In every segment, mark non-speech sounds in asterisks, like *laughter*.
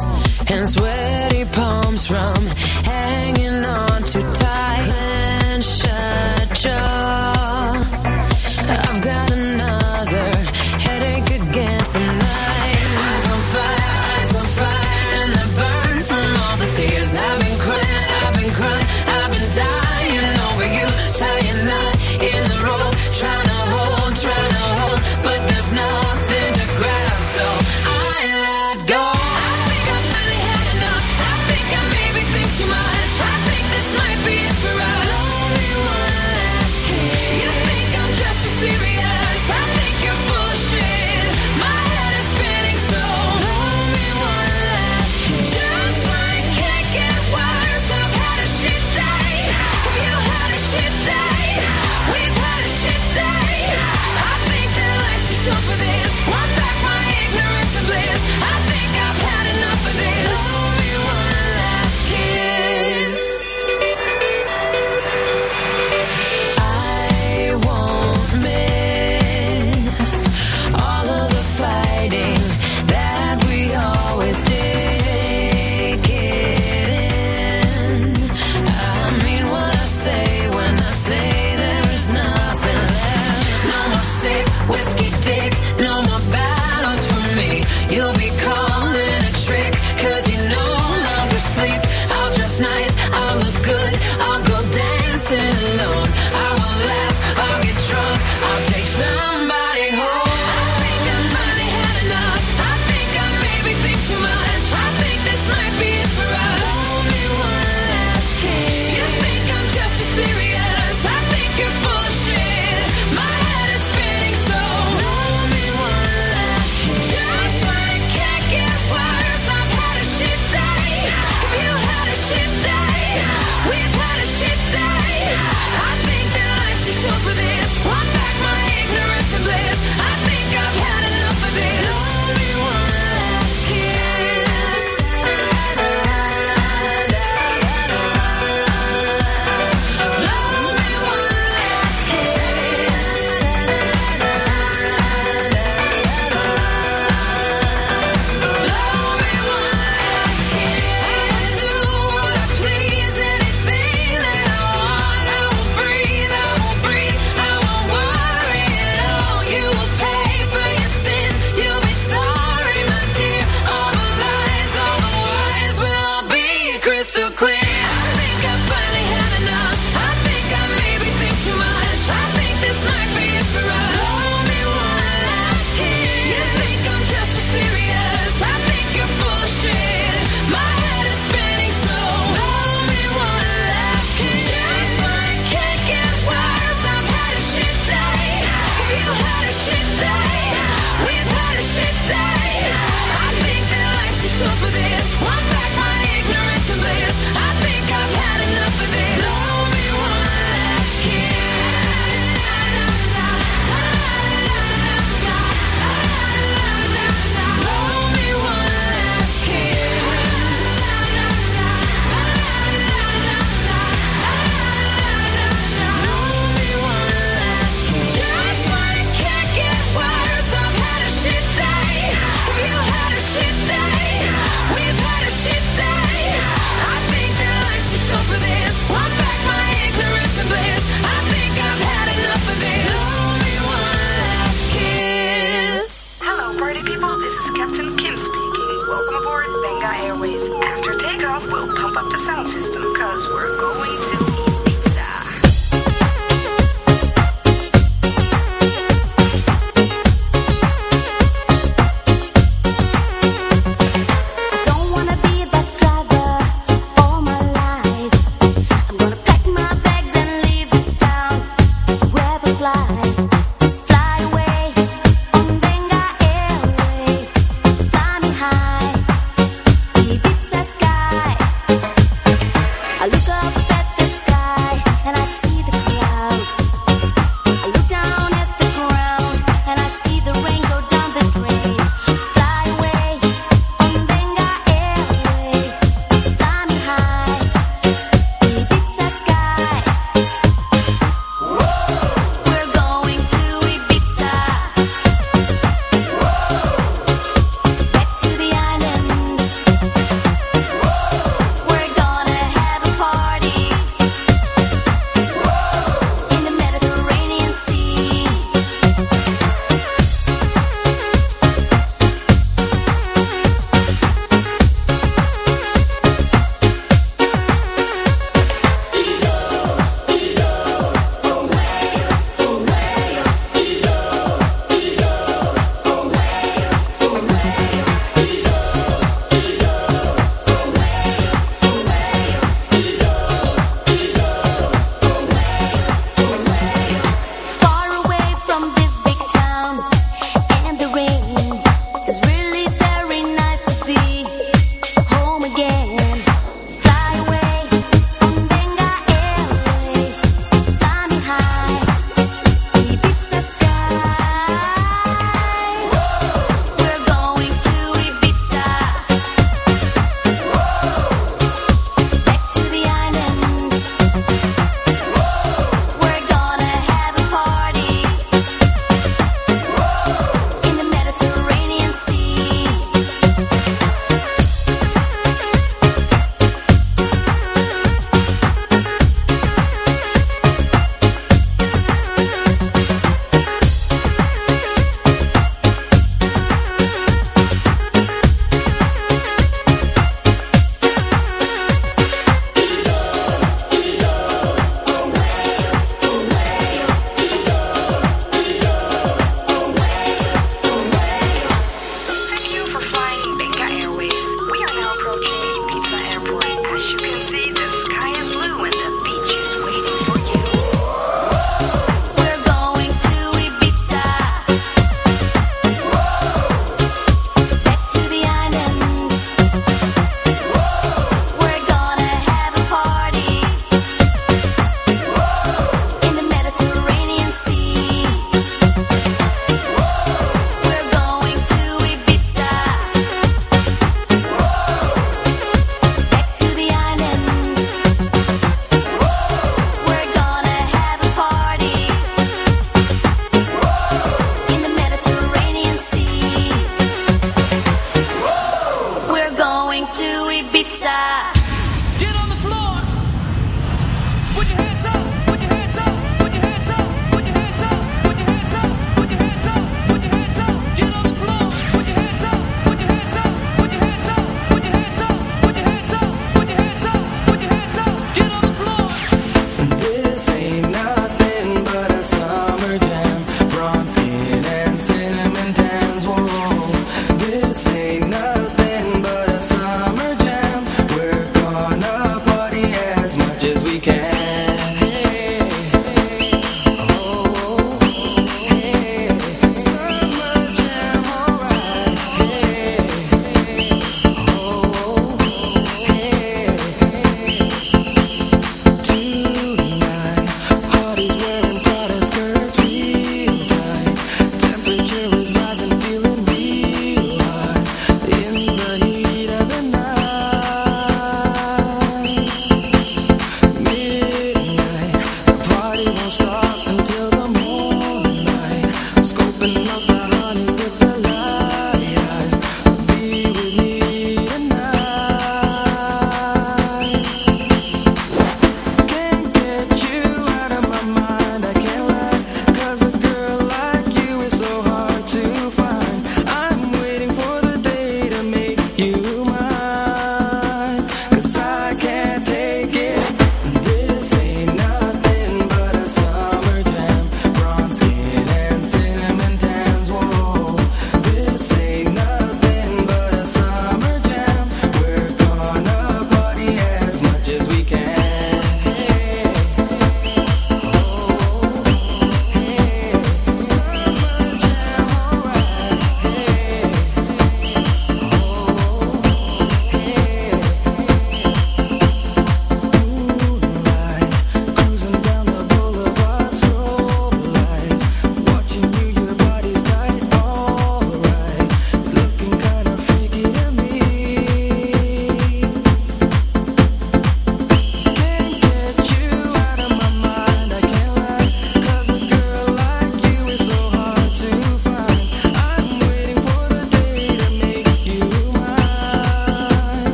I sweaty palms at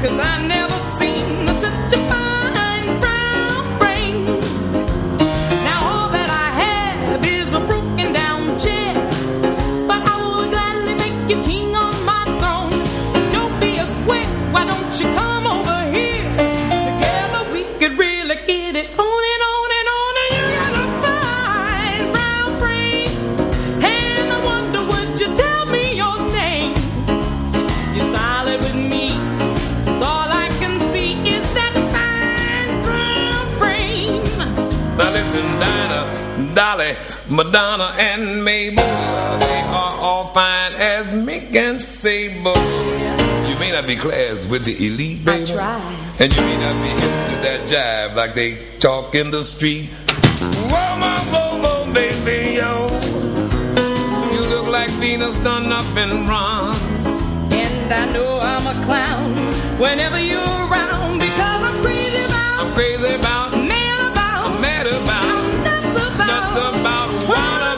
Madonna be class with the elite, baby. I try. And you may not be hip to that jive like they talk in the street. Whoa, my whoa, baby, yo. You look like Venus done up in bronze. And I know I'm a clown whenever you're around because I'm crazy about. I'm crazy about. Mad about. I'm mad about. I'm nuts about. Nuts about. What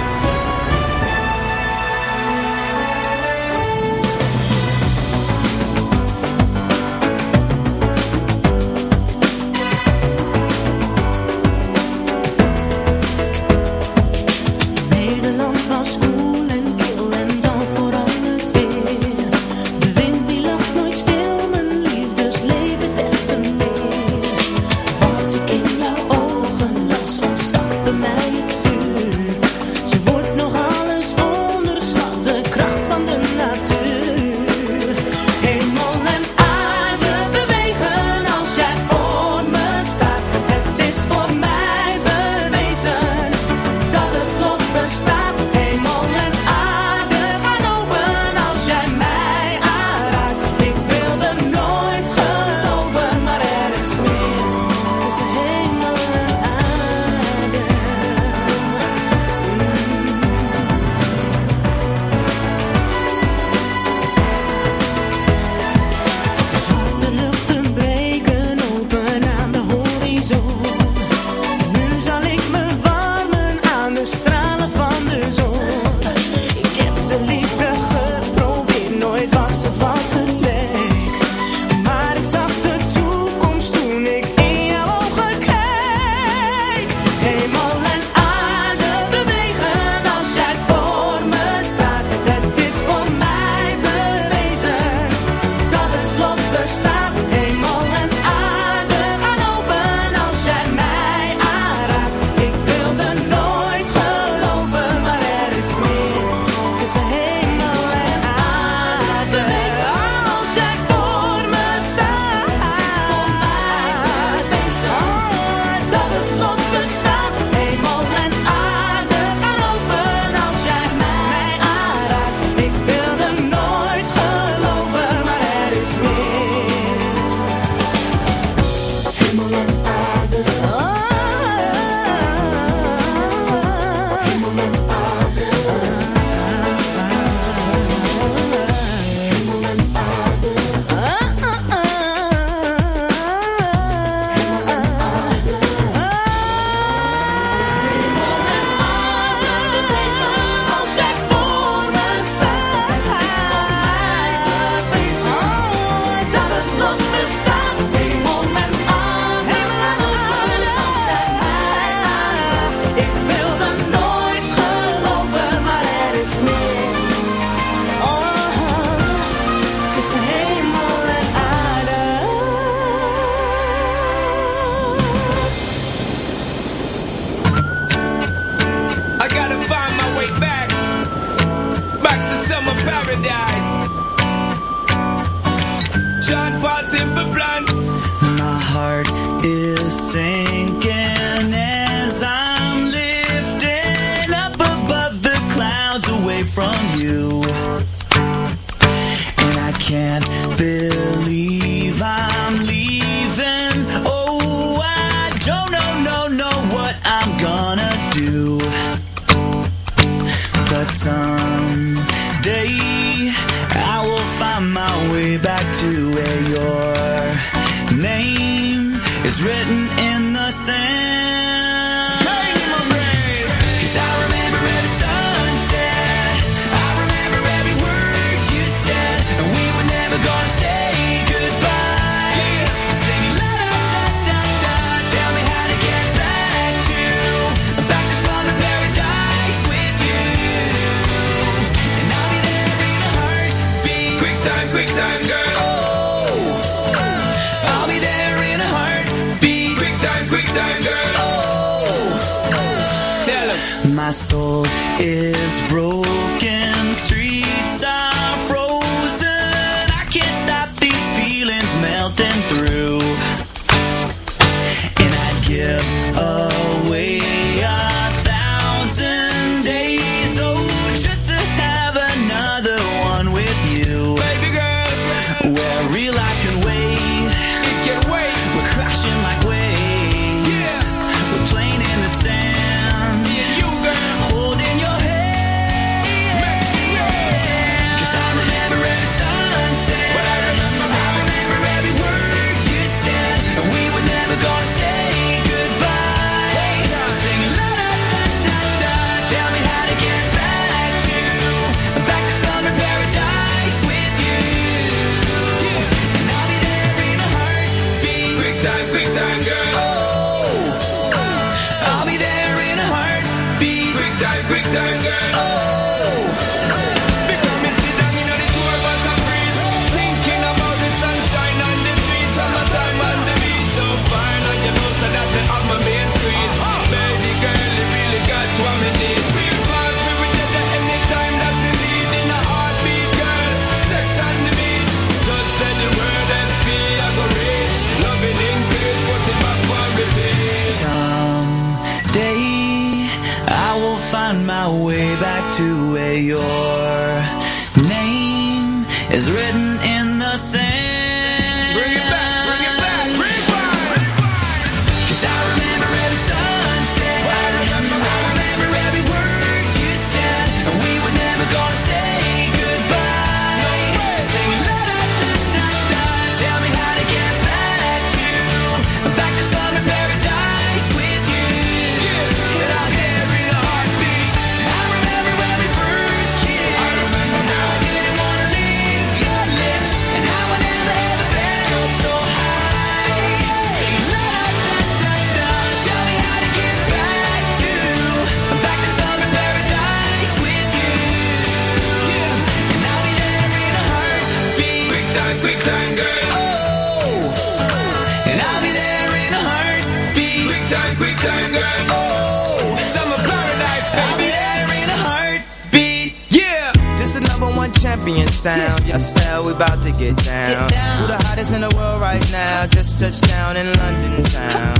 champion sound. Yeah. Your style, we about to get down. get down. Who the hottest in the world right now? Just touched down in London town.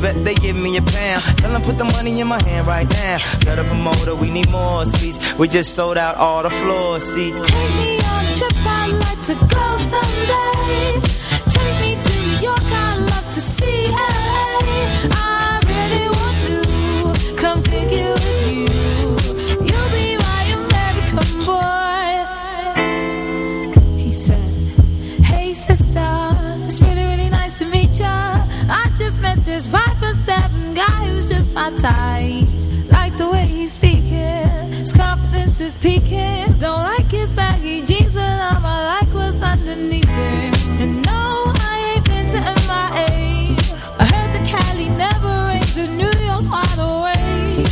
Bet they give me a pound. Tell them put the money in my hand right now. Set up a motor, we need more seats. We just sold out all the floor seats. Take me on a trip, I'd like to go someday tight. Like the way he's speaking, his confidence is peaking. Don't like his baggy jeans, but I'ma like what's underneath it. And no, I ain't been to MIA. I heard the Cali never rains, and New York's wide awake.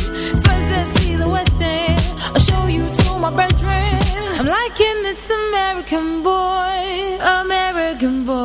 First, let's see the West End. I'll show you to my bedroom. I'm liking this American boy, American boy.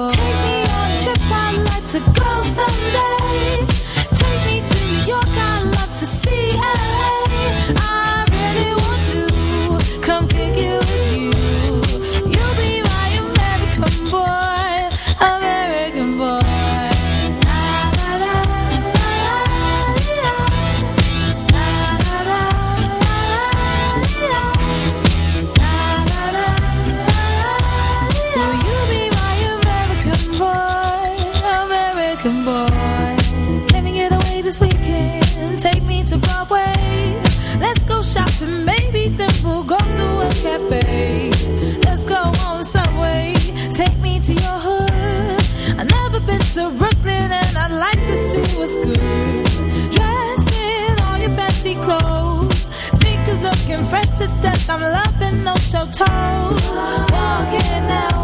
I'm loving no show toes. Walking that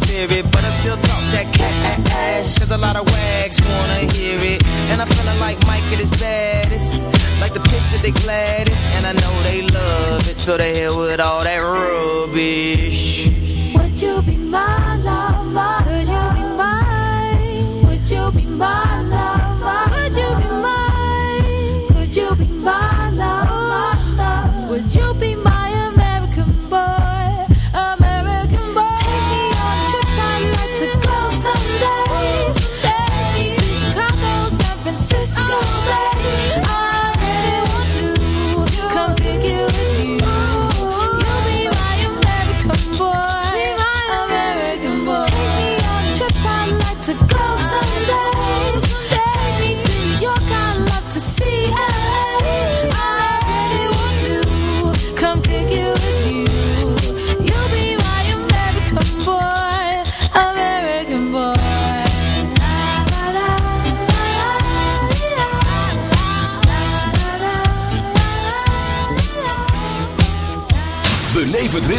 spirit. But I still talk that cat ass. Cause a lot of wags wanna hear it. And I'm feeling like Mike at his baddest. Like the pips at the gladdest. And I know they love it. So they hell with all that rubbish.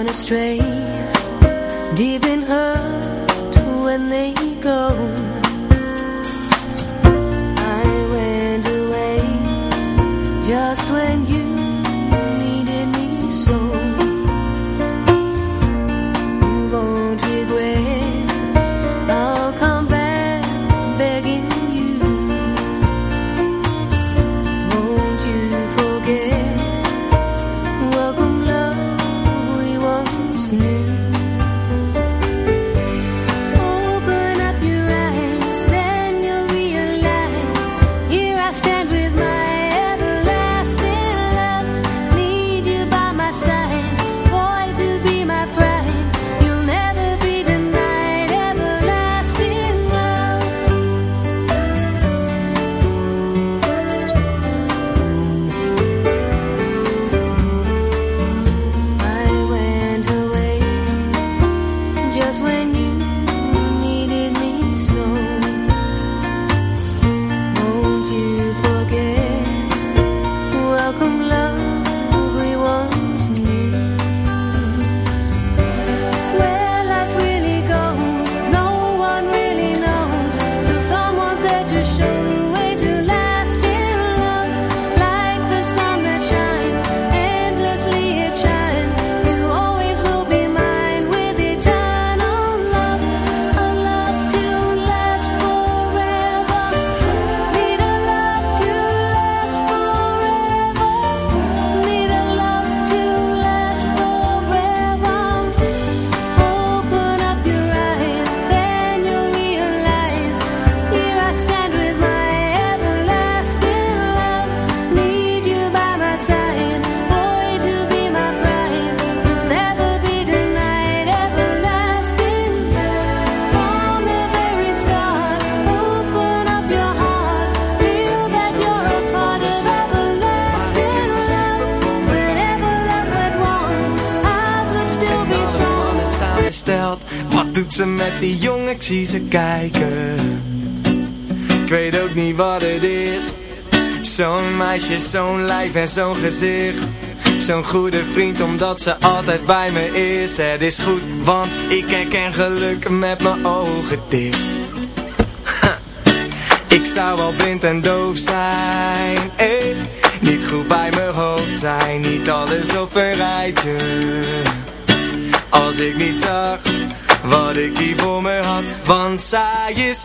gone astray. Deep in hurt when they go. zie ze kijken. Ik weet ook niet wat het is. Zo'n meisje, zo'n lijf en zo'n gezicht. Zo'n goede vriend omdat ze altijd bij me is. Het is goed, want ik herken geluk met mijn ogen dicht. *laughs* Ik zou wel blind en doof zijn. Eh. Niet goed bij mijn hoofd zijn. Niet alles op een rijtje. Als ik niet zag wat ik hier voor me had, want zij is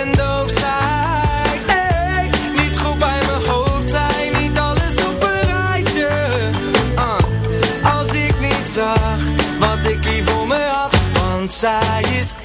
en doof zij, niet goed bij mijn hoofd. Zij, niet alles op een rijtje. Ah, als ik niet zag, wat ik hier voor me had. Want zij is.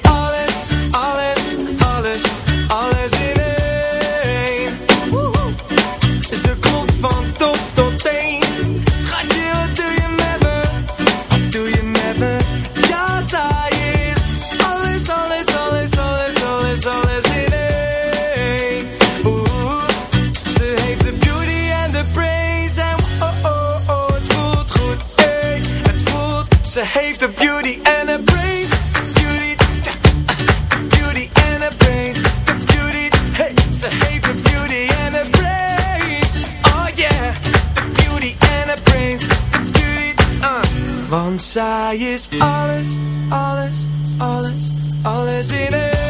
zij is alles, alles, alles, alles in it.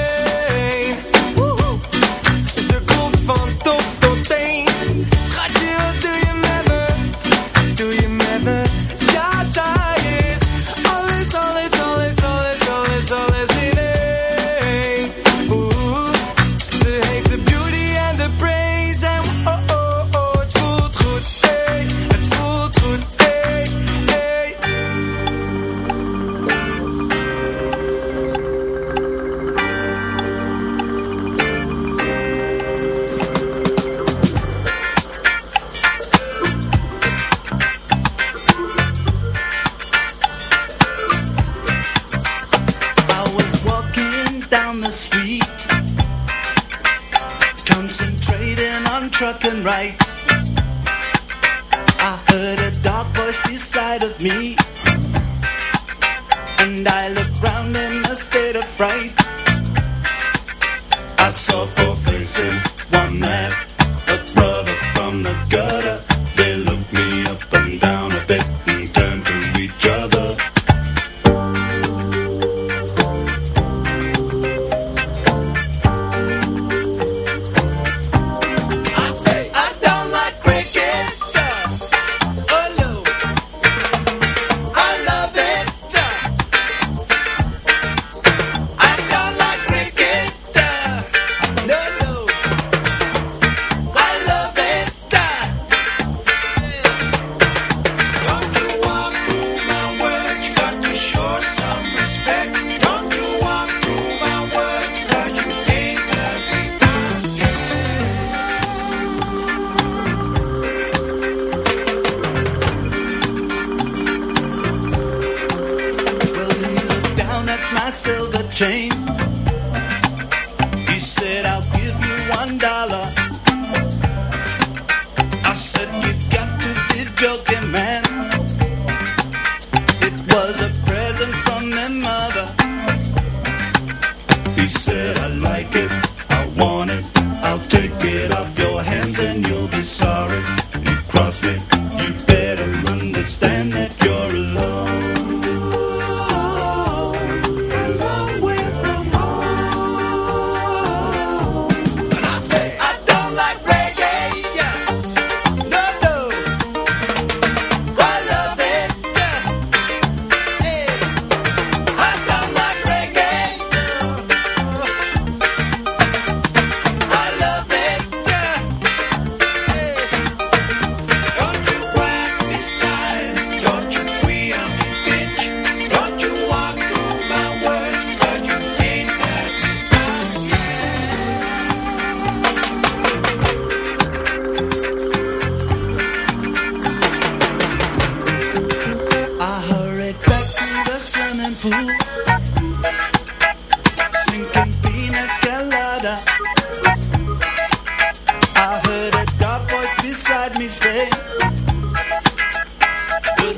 Would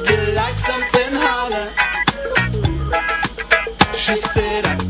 you like something hotter? She said, I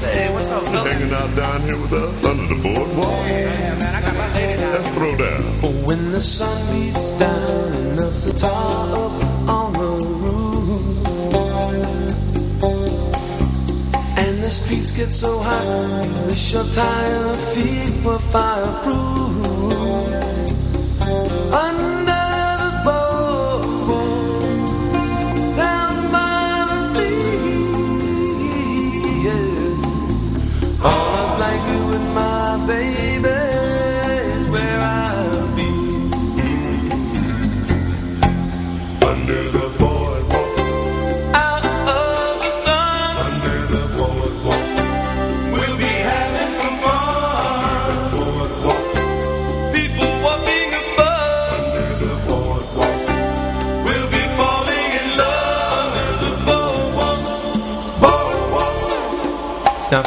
Bruno. Say, what's up, fellas? Hanging out down here with us under the boardwalk. Yeah, man, I got my lady down. Let's throw down. When the sun beats down and melts the tar up on the roof And the streets get so hot You wish your tired feet were fireproof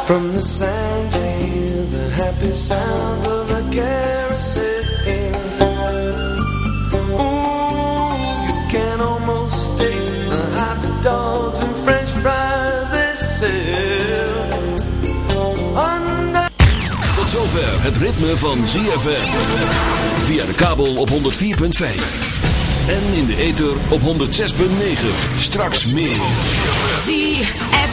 from the sand you hear the happy sounds of the carousel Ooh, you can almost taste the hot dogs and french fries they sell Under Tot zover het ritme van ZFM. Via de kabel op 104.5. En in de ether op 106.9. Straks meer. ZFM.